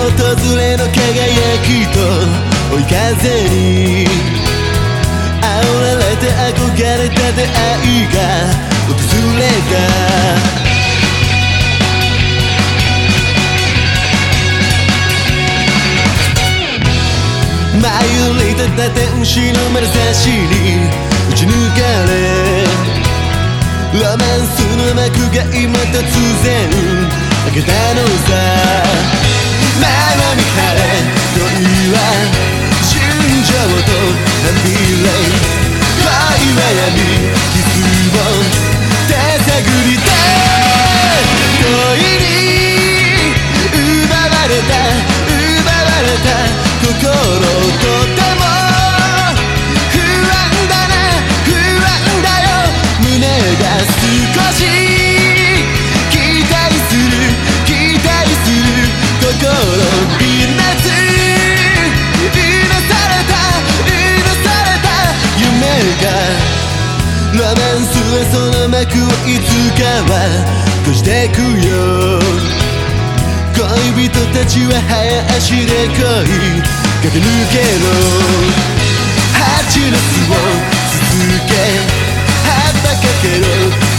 訪れの輝きと追い風に煽られて憧れた出会いが訪れた。舞い降りた打天使の眼差しに打ち抜かれ。ロマンスの幕が今突然開けたのさ。ラメンスその幕をいつかは閉じてくよ。恋人たちは早足で恋駆け抜けろ。蜂の巣を続け羽ばかけろ。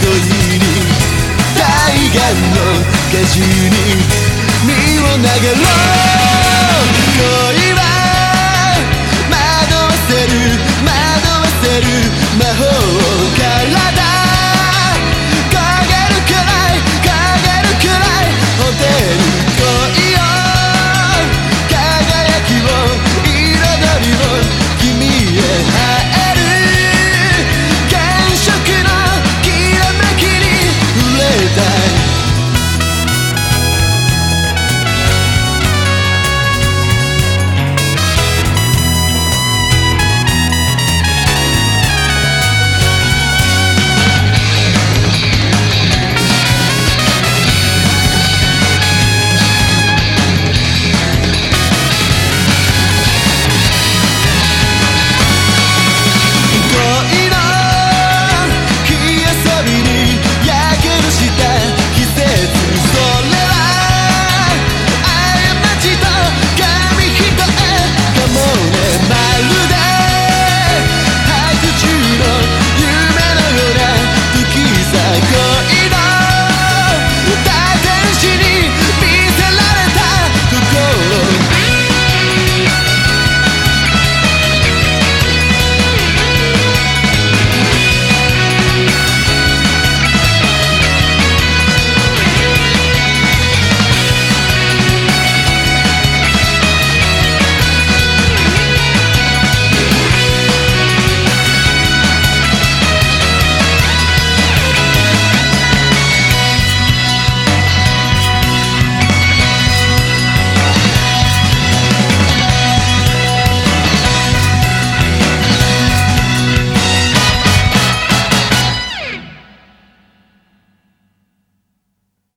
恋に大岸の果汁に身を投げろ。恋は惑わせる惑わせる。